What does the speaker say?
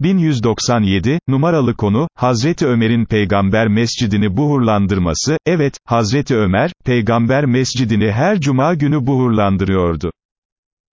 1197, numaralı konu, Hazreti Ömer'in Peygamber mescidini buhurlandırması, evet, Hazreti Ömer, Peygamber mescidini her cuma günü buhurlandırıyordu.